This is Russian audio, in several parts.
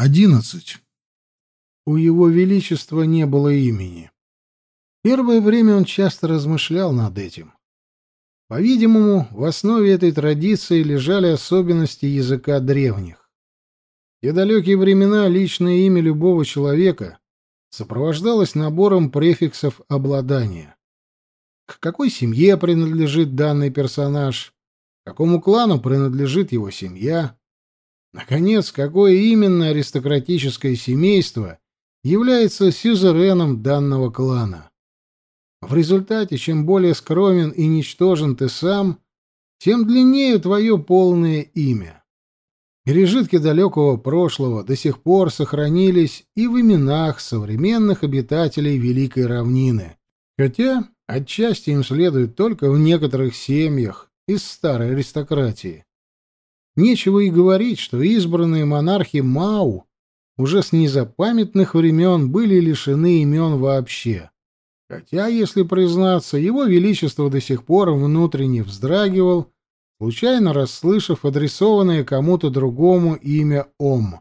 Одиннадцать. У его величества не было имени. Первое время он часто размышлял над этим. По-видимому, в основе этой традиции лежали особенности языка древних. В те далекие времена личное имя любого человека сопровождалось набором префиксов обладания. К какой семье принадлежит данный персонаж, какому клану принадлежит его семья, Наконец, какое именно аристократическое семейство является сюзереном данного клана? В результате, чем более скромен и ничтожен ты сам, тем длиннее твое полное имя. Пережитки далекого прошлого до сих пор сохранились и в именах современных обитателей Великой Равнины, хотя отчасти им следует только в некоторых семьях из старой аристократии. Нечего и говорить, что избранные монархи Мау уже с незапамятных времен были лишены имен вообще. Хотя, если признаться, его величество до сих пор внутренне вздрагивал, случайно расслышав адресованное кому-то другому имя Ом.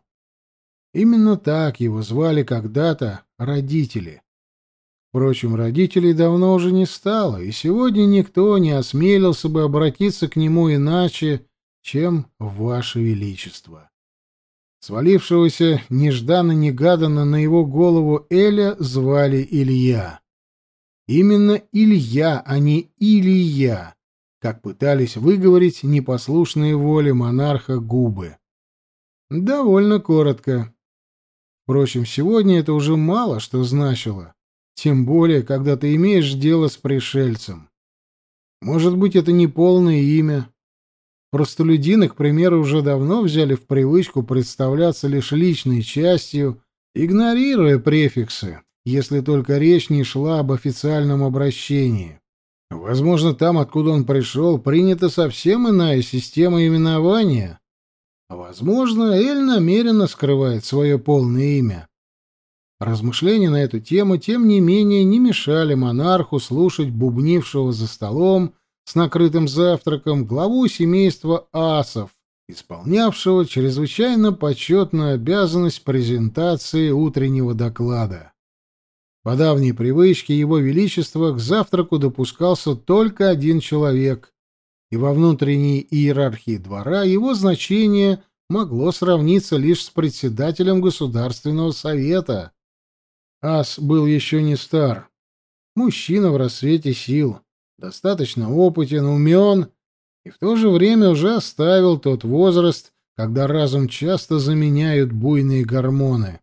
Именно так его звали когда-то родители. Впрочем, родителей давно уже не стало, и сегодня никто не осмелился бы обратиться к нему иначе, чем Ваше Величество. Свалившегося нежданно-негаданно на его голову Эля звали Илья. Именно Илья, а не Илья, как пытались выговорить непослушные воли монарха губы. Довольно коротко. Впрочем, сегодня это уже мало что значило, тем более, когда ты имеешь дело с пришельцем. Может быть, это не полное имя, Простолюдины, к примеру, уже давно взяли в привычку представляться лишь личной частью, игнорируя префиксы, если только речь не шла об официальном обращении. Возможно, там, откуда он пришел, принята совсем иная система именования. А возможно, Эль намеренно скрывает свое полное имя. Размышления на эту тему, тем не менее, не мешали монарху слушать бубнившего за столом с накрытым завтраком главу семейства асов, исполнявшего чрезвычайно почетную обязанность презентации утреннего доклада. По давней привычке его величества к завтраку допускался только один человек, и во внутренней иерархии двора его значение могло сравниться лишь с председателем Государственного совета. Ас был еще не стар, мужчина в рассвете сил, достаточно опытен, умен и в то же время уже оставил тот возраст, когда разум часто заменяют буйные гормоны.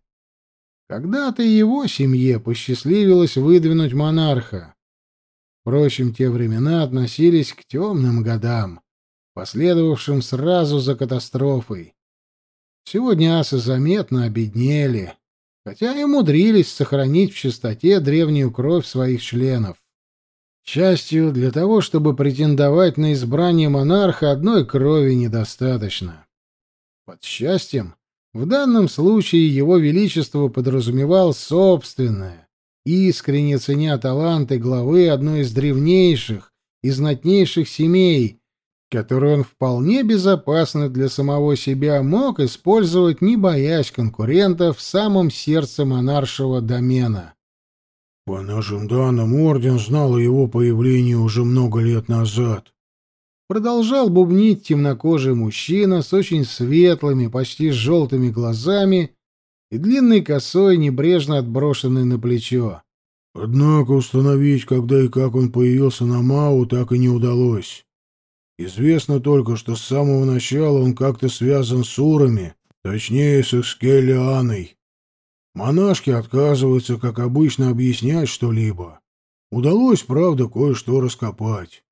Когда-то его семье посчастливилось выдвинуть монарха. Впрочем, те времена относились к темным годам, последовавшим сразу за катастрофой. Сегодня асы заметно обеднели, хотя и умудрились сохранить в чистоте древнюю кровь своих членов. Счастью, для того, чтобы претендовать на избрание монарха, одной крови недостаточно. Под счастьем в данном случае его величество подразумевал собственное, искренне ценя таланты главы одной из древнейших и знатнейших семей, которую он вполне безопасно для самого себя мог использовать, не боясь конкурентов в самом сердце монаршего домена. По нашим данным, орден знал о его появлении уже много лет назад. Продолжал бубнить темнокожий мужчина с очень светлыми, почти желтыми глазами и длинной косой, небрежно отброшенной на плечо. Однако установить, когда и как он появился на Мау, так и не удалось. Известно только, что с самого начала он как-то связан с Урами, точнее, с Экскелианой. Монашки отказываются, как обычно, объяснять что-либо. Удалось, правда, кое-что раскопать.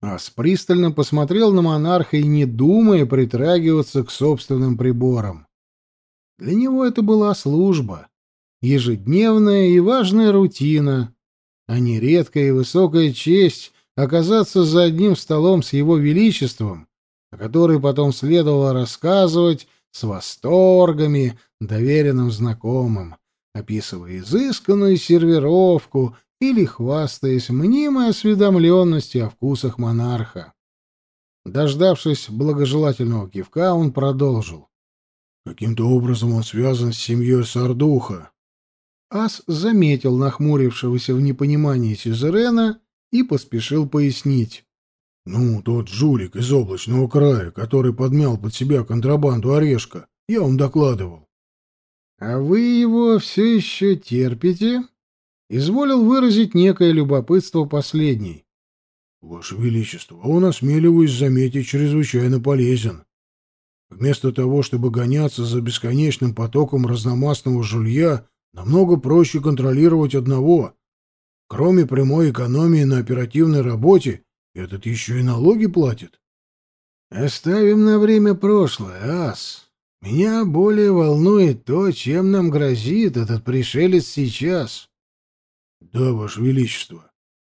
Ас пристально посмотрел на монарха и, не думая, притрагиваться к собственным приборам. Для него это была служба, ежедневная и важная рутина, а не редкая и высокая честь оказаться за одним столом с его величеством, о которой потом следовало рассказывать с восторгами доверенным знакомым, описывая изысканную сервировку или хвастаясь мнимой осведомленностью о вкусах монарха. Дождавшись благожелательного кивка, он продолжил. Каким-то образом он связан с семьей Сардуха. Ас заметил нахмурившегося в непонимании Сюзерена и поспешил пояснить. «Ну, тот жулик из облачного края, который подмял под себя контрабанду орешка, я вам докладывал». «А вы его все еще терпите?» Изволил выразить некое любопытство последний. «Ваше Величество, он, осмеливаюсь заметить, чрезвычайно полезен. Вместо того, чтобы гоняться за бесконечным потоком разномастного жулья, намного проще контролировать одного. Кроме прямой экономии на оперативной работе, этот еще и налоги платит. Оставим на время прошлое, ас. Меня более волнует то, чем нам грозит этот пришелец сейчас. Да, Ваше Величество.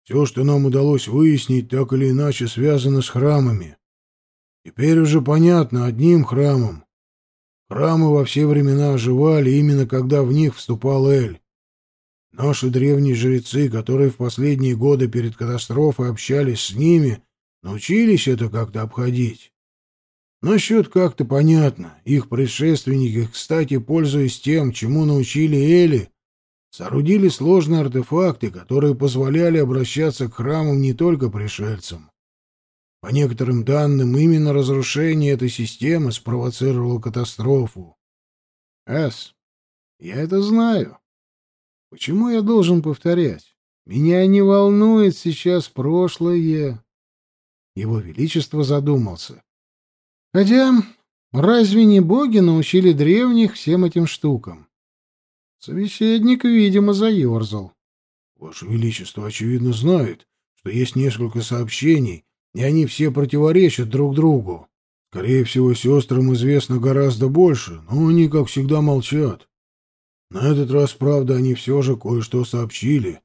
Все, что нам удалось выяснить, так или иначе связано с храмами. Теперь уже понятно одним храмом. Храмы во все времена оживали именно когда в них вступал Эль. Наши древние жрецы, которые в последние годы перед катастрофой общались с ними, научились это как-то обходить. Насчет как-то понятно. Их предшественники, кстати, пользуясь тем, чему научили Эли, соорудили сложные артефакты, которые позволяли обращаться к храмам не только пришельцам. По некоторым данным, именно разрушение этой системы спровоцировало катастрофу. Эс, я это знаю. Почему я должен повторять? Меня не волнует сейчас прошлое. Его Величество задумался. Хотя, разве не боги научили древних всем этим штукам? Собеседник, видимо, заерзал. Ваше Величество, очевидно, знает, что есть несколько сообщений, и они все противоречат друг другу. Скорее всего, сестрам известно гораздо больше, но они, как всегда, молчат. На этот раз, правда, они все же кое-что сообщили.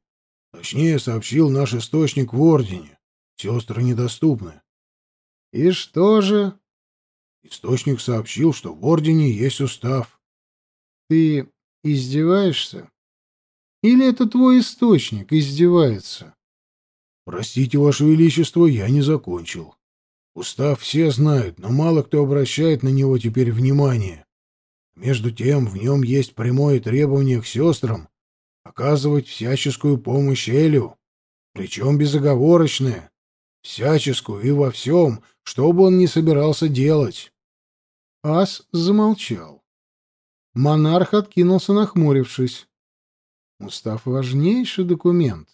Точнее, сообщил наш источник в Ордене. Сестры недоступны. — И что же? Источник сообщил, что в Ордене есть устав. — Ты издеваешься? Или это твой источник издевается? Простите, Ваше Величество, я не закончил. Устав все знают, но мало кто обращает на него теперь внимание. Между тем, в нем есть прямое требование к сестрам оказывать всяческую помощь Элю, причем безоговорочное, всяческую и во всем, что бы он ни собирался делать. Ас замолчал. Монарх откинулся, нахмурившись. Устав — важнейший документ.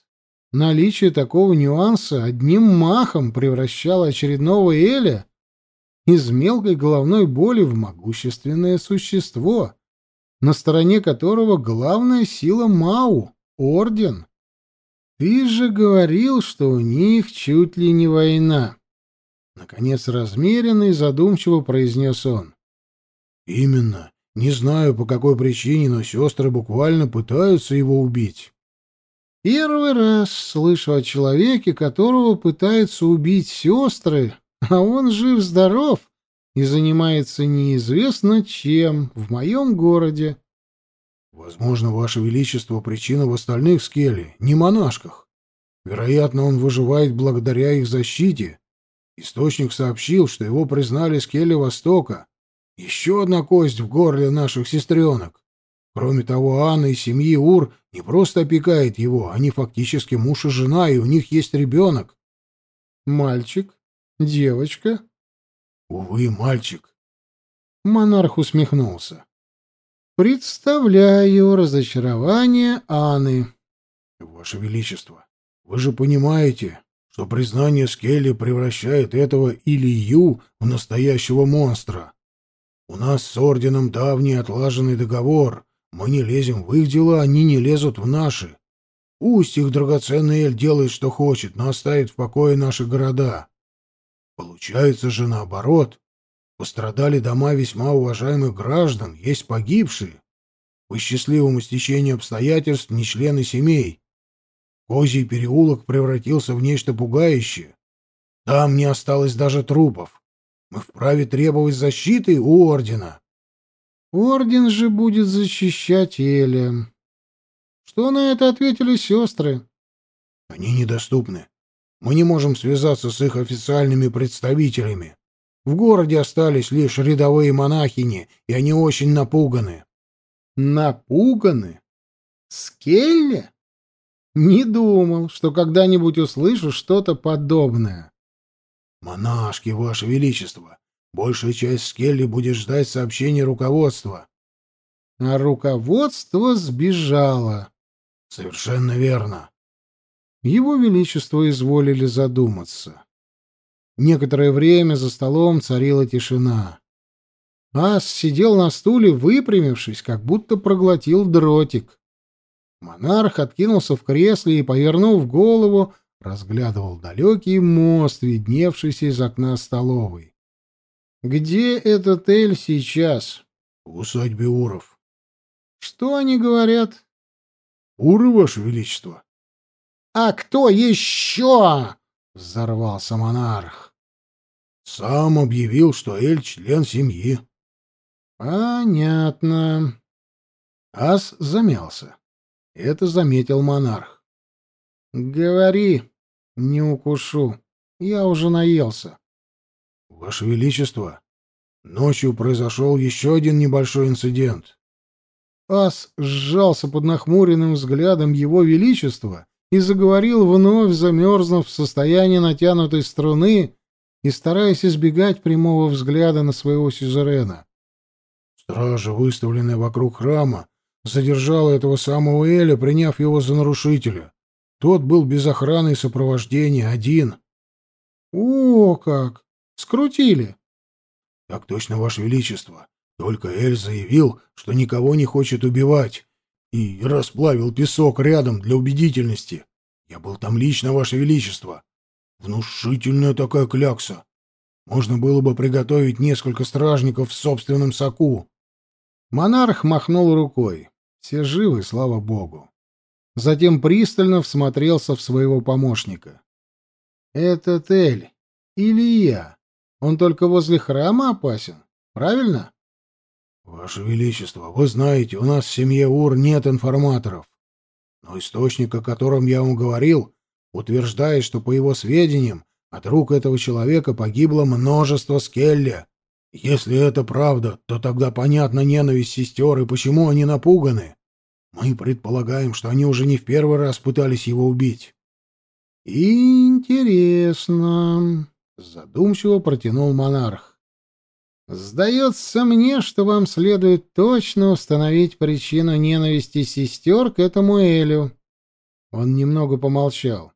Наличие такого нюанса одним махом превращало очередного Эля из мелкой головной боли в могущественное существо, на стороне которого главная сила Мау — Орден. Ты же говорил, что у них чуть ли не война. Наконец, размеренно и задумчиво произнес он. Именно. Не знаю, по какой причине, но сестры буквально пытаются его убить. Первый раз слышу о человеке, которого пытаются убить сестры, а он жив-здоров и занимается неизвестно чем в моем городе. Возможно, Ваше Величество, причина в остальных скеле, не монашках. Вероятно, он выживает благодаря их защите. Источник сообщил, что его признали скеле Востока. Еще одна кость в горле наших сестренок. Кроме того, Анна и семьи Ур не просто опекает его, они фактически муж и жена, и у них есть ребенок. Мальчик? Девочка? Увы, мальчик. Монарх усмехнулся. Представляю разочарование Анны. Ваше Величество, вы же понимаете, что признание Скелли превращает этого Илью в настоящего монстра. У нас с орденом давний отлаженный договор, мы не лезем в их дела, они не лезут в наши. Пусть их драгоценный Эль делает, что хочет, но оставит в покое наши города. Получается же наоборот. Пострадали дома весьма уважаемых граждан, есть погибшие. По счастливому стечению обстоятельств не члены семей. Козий переулок превратился в нечто пугающее. Там не осталось даже трупов. Мы вправе требовать защиты у ордена. Орден же будет защищать Эля. Что на это ответили сестры? Они недоступны. Мы не можем связаться с их официальными представителями. В городе остались лишь рядовые монахини, и они очень напуганы. Напуганы? Скелли? Не думал, что когда-нибудь услышу что-то подобное. Монашки, Ваше Величество, большая часть Скелли будет ждать сообщения руководства. А руководство сбежало. Совершенно верно. Его Величество изволили задуматься. Некоторое время за столом царила тишина. Ас сидел на стуле, выпрямившись, как будто проглотил дротик. Монарх откинулся в кресле и, повернув голову, разглядывал далекий мост, видневшийся из окна столовой. «Где этот Эль сейчас?» «В усадьбе Уров». «Что они говорят?» «Уры, Ваше Величество». «А кто еще?» — взорвался монарх. «Сам объявил, что Эль — член семьи». «Понятно». Ас замялся. Это заметил монарх. «Говори, не укушу. Я уже наелся». «Ваше Величество, ночью произошел еще один небольшой инцидент». Ас сжался под нахмуренным взглядом его Величества и заговорил, вновь замерзнув в состоянии натянутой струны и стараясь избегать прямого взгляда на своего сюзерена. Стража, выставленная вокруг храма, задержала этого самого Эля, приняв его за нарушителя. Тот был без охраны и сопровождения, один. — О, как! Скрутили! — Так точно, Ваше Величество. Только Эль заявил, что никого не хочет убивать, и расплавил песок рядом для убедительности. Я был там лично, Ваше Величество. Внушительная такая клякса. Можно было бы приготовить несколько стражников в собственном соку. Монарх махнул рукой. Все живы, слава богу. Затем пристально всмотрелся в своего помощника. «Это Тель. Или я. Он только возле храма опасен. Правильно?» «Ваше Величество, вы знаете, у нас в семье Ур нет информаторов. Но источник, о котором я вам говорил, утверждает, что, по его сведениям, от рук этого человека погибло множество скелли. Если это правда, то тогда понятна ненависть сестер и почему они напуганы. Мы предполагаем, что они уже не в первый раз пытались его убить. Интересно, задумчиво протянул монарх. Сдается мне, что вам следует точно установить причину ненависти сестер к этому Элю. Он немного помолчал.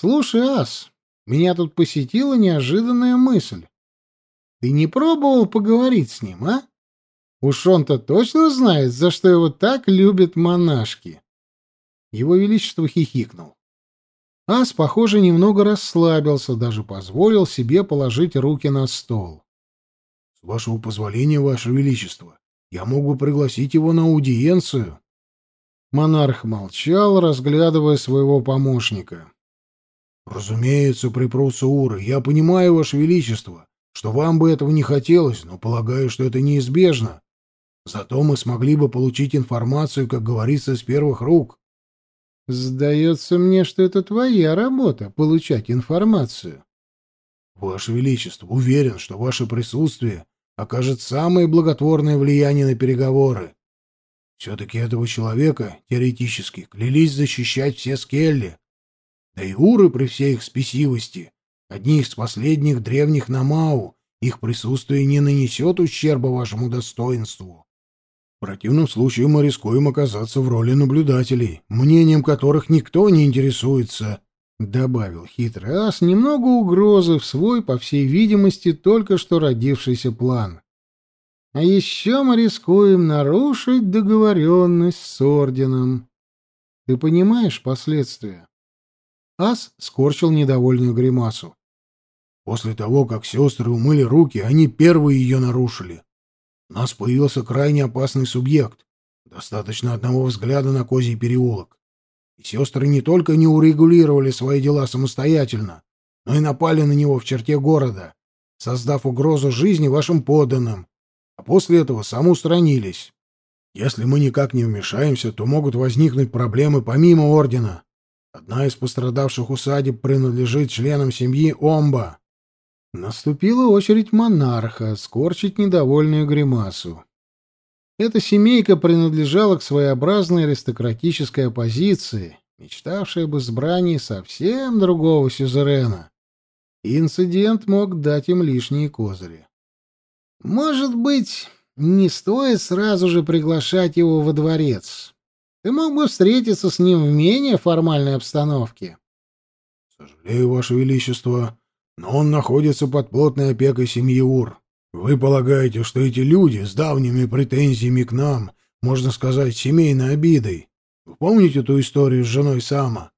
Слушай, Ас, меня тут посетила неожиданная мысль. Ты не пробовал поговорить с ним, а? Уж он-то точно знает, за что его так любят монашки. Его Величество хихикнул. Ас, похоже, немного расслабился, даже позволил себе положить руки на стол. — С вашего позволения, Ваше Величество, я мог бы пригласить его на аудиенцию. Монарх молчал, разглядывая своего помощника. — Разумеется, припрутся уры. Я понимаю, Ваше Величество, что вам бы этого не хотелось, но полагаю, что это неизбежно. Зато мы смогли бы получить информацию, как говорится, с первых рук. Сдается мне, что это твоя работа — получать информацию. Ваше Величество, уверен, что ваше присутствие окажет самое благотворное влияние на переговоры. Все-таки этого человека, теоретически, клялись защищать все скелли. Да и уры при всей их спесивости Одни из последних древних Намау, их присутствие не нанесет ущерба вашему достоинству. В противном случае мы рискуем оказаться в роли наблюдателей, мнением которых никто не интересуется, — добавил хитрый ас немного угрозы в свой, по всей видимости, только что родившийся план. А еще мы рискуем нарушить договоренность с орденом. Ты понимаешь последствия? Ас скорчил недовольную гримасу. После того, как сестры умыли руки, они первые ее нарушили. У нас появился крайне опасный субъект. Достаточно одного взгляда на Козий переулок. И сестры не только не урегулировали свои дела самостоятельно, но и напали на него в черте города, создав угрозу жизни вашим подданным, а после этого самоустранились. Если мы никак не вмешаемся, то могут возникнуть проблемы помимо ордена. Одна из пострадавших усадеб принадлежит членам семьи Омба. Наступила очередь монарха скорчить недовольную гримасу. Эта семейка принадлежала к своеобразной аристократической оппозиции, мечтавшей об избрании совсем другого сюзерена. инцидент мог дать им лишние козыри. «Может быть, не стоит сразу же приглашать его во дворец. Ты мог бы встретиться с ним в менее формальной обстановке». «Сожалею, Ваше Величество, но он находится под плотной опекой семьи Ур. Вы полагаете, что эти люди с давними претензиями к нам, можно сказать, семейной обидой, вы помните ту историю с женой Сама?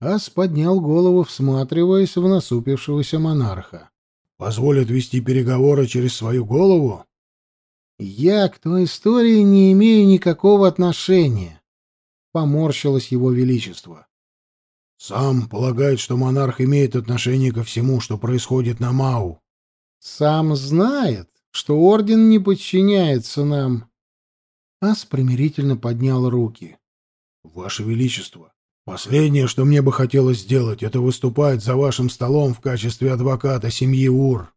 Ас поднял голову, всматриваясь в насупившегося монарха. Позволят вести переговоры через свою голову? Я к той истории не имею никакого отношения, поморщилось его величество. Сам полагает, что монарх имеет отношение ко всему, что происходит на Мау. Сам знает, что орден не подчиняется нам. Ас примирительно поднял руки. Ваше Величество, последнее, что мне бы хотелось сделать, это выступать за вашим столом в качестве адвоката семьи Ур.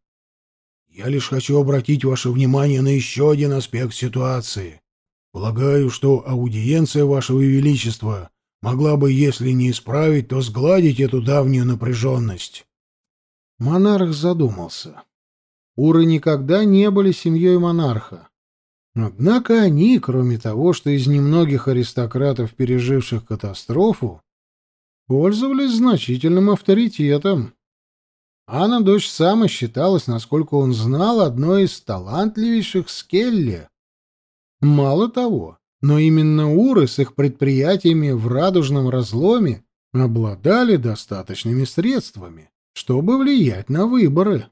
Я лишь хочу обратить ваше внимание на еще один аспект ситуации. Полагаю, что аудиенция вашего Величества могла бы, если не исправить, то сгладить эту давнюю напряженность. Монарх задумался. Уры никогда не были семьей монарха. Однако они, кроме того, что из немногих аристократов, переживших катастрофу, пользовались значительным авторитетом. Анна, дочь Сама, считалась, насколько он знал, одной из талантливейших Скелли. Мало того, но именно Уры с их предприятиями в радужном разломе обладали достаточными средствами, чтобы влиять на выборы.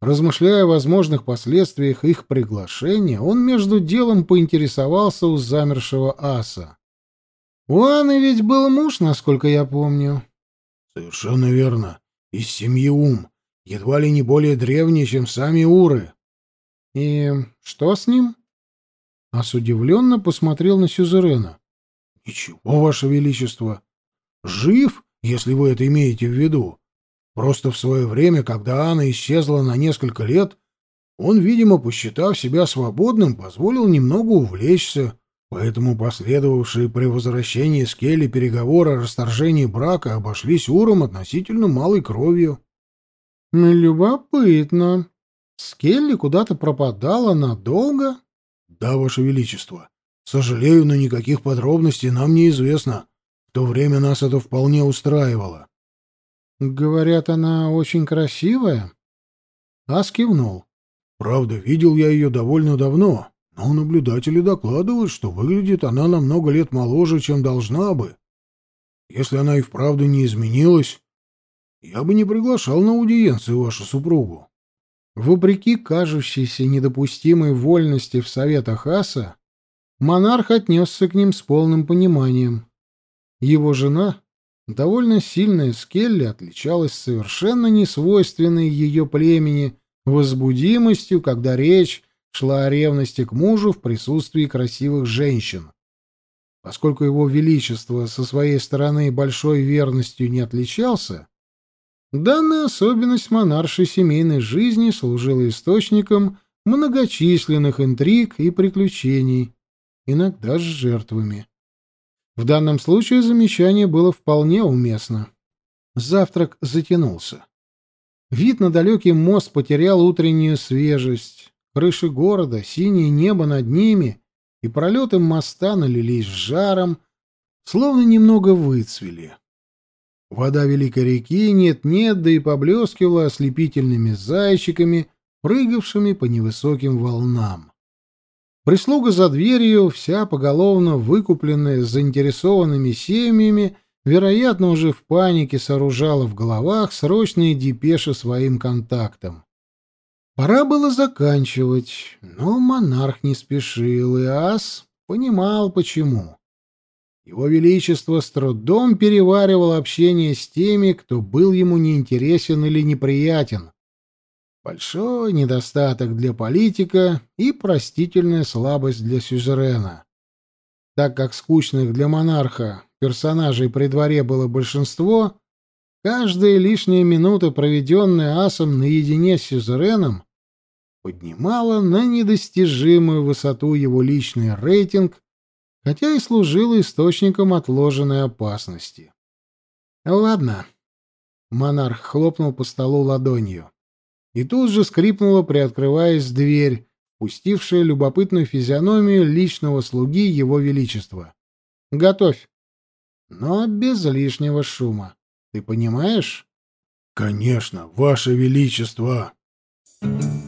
Размышляя о возможных последствиях их приглашения, он между делом поинтересовался у замершего аса. «У Анны ведь был муж, насколько я помню». «Совершенно верно. Из семьи Ум. Едва ли не более древний, чем сами Уры». «И что с ним?» Ас удивленно посмотрел на Сюзерена. «Ничего, Ваше Величество. Жив, если вы это имеете в виду. Просто в свое время, когда Анна исчезла на несколько лет, он, видимо, посчитав себя свободным, позволил немного увлечься, поэтому последовавшие при возвращении Скелли переговоры о расторжении брака обошлись Уром относительно малой кровью. «Любопытно. Скелли куда-то пропадала надолго?» «Да, Ваше Величество. Сожалею, но никаких подробностей нам неизвестно. В то время нас это вполне устраивало». Говорят, она очень красивая. Ас кивнул. Правда, видел я ее довольно давно, но наблюдатели докладывают, что выглядит она на много лет моложе, чем должна бы. Если она и вправду не изменилась, я бы не приглашал на аудиенцию вашу супругу. Вопреки кажущейся недопустимой вольности в советах Аса, монарх отнесся к ним с полным пониманием. Его жена Довольно сильная Скелли отличалась совершенно несвойственной ее племени возбудимостью, когда речь шла о ревности к мужу в присутствии красивых женщин. Поскольку его величество со своей стороны большой верностью не отличался, данная особенность монаршей семейной жизни служила источником многочисленных интриг и приключений, иногда с жертвами. В данном случае замечание было вполне уместно. Завтрак затянулся. Вид на далекий мост потерял утреннюю свежесть. Крыши города, синее небо над ними и пролеты моста налились жаром, словно немного выцвели. Вода великой реки нет-нет, да и поблескивала ослепительными зайчиками, прыгавшими по невысоким волнам. Прислуга за дверью, вся поголовно выкупленная заинтересованными семьями, вероятно, уже в панике сооружала в головах срочные депеши своим контактам. Пора было заканчивать, но монарх не спешил, и ас понимал, почему. Его Величество с трудом переваривал общение с теми, кто был ему неинтересен или неприятен, Большой недостаток для политика и простительная слабость для сюзерена. Так как скучных для монарха персонажей при дворе было большинство, Каждая лишняя минута, проведенная асом наедине с сюзереном, поднимала на недостижимую высоту его личный рейтинг, хотя и служила источником отложенной опасности. «Ладно». Монарх хлопнул по столу ладонью. И тут же скрипнула, приоткрываясь дверь, пустившая любопытную физиономию личного слуги Его Величества. «Готовь!» «Но без лишнего шума. Ты понимаешь?» «Конечно, Ваше Величество!» Thank you.